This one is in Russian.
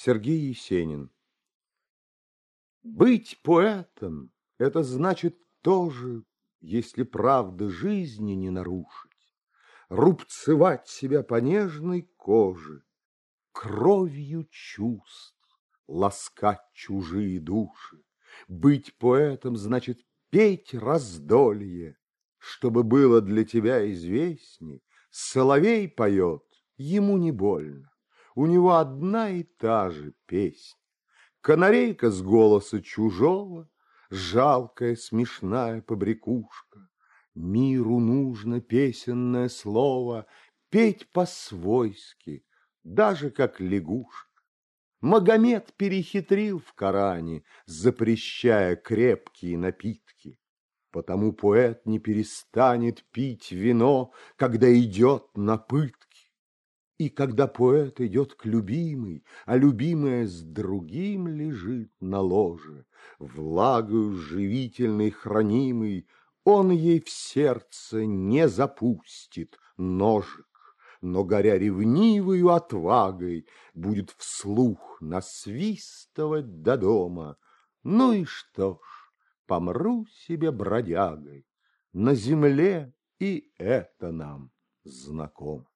Сергей Есенин Быть поэтом — это значит тоже, если правда жизни не нарушить, рубцевать себя по нежной коже, кровью чувств ласкать чужие души. Быть поэтом значит петь раздолье, чтобы было для тебя известней. Соловей поет, ему не больно, у него одна и та же песня. Канарейка с голоса чужого, жалкая смешная побрякушка. Миру нужно песенное слово петь по-свойски, даже как лягушка. Магомед перехитрил в Коране, запрещая крепкие напитки. Потому поэт не перестанет пить вино, когда идет на пытки. И когда поэт идет к любимой, а любимая с другим лежит на ложе, влагою живительной хранимой, он ей в сердце не запустит ножик но, горя ревнивою отвагой, будет вслух насвистывать до дома. Ну и что ж, помру себе бродягой, на земле и это нам знакомо.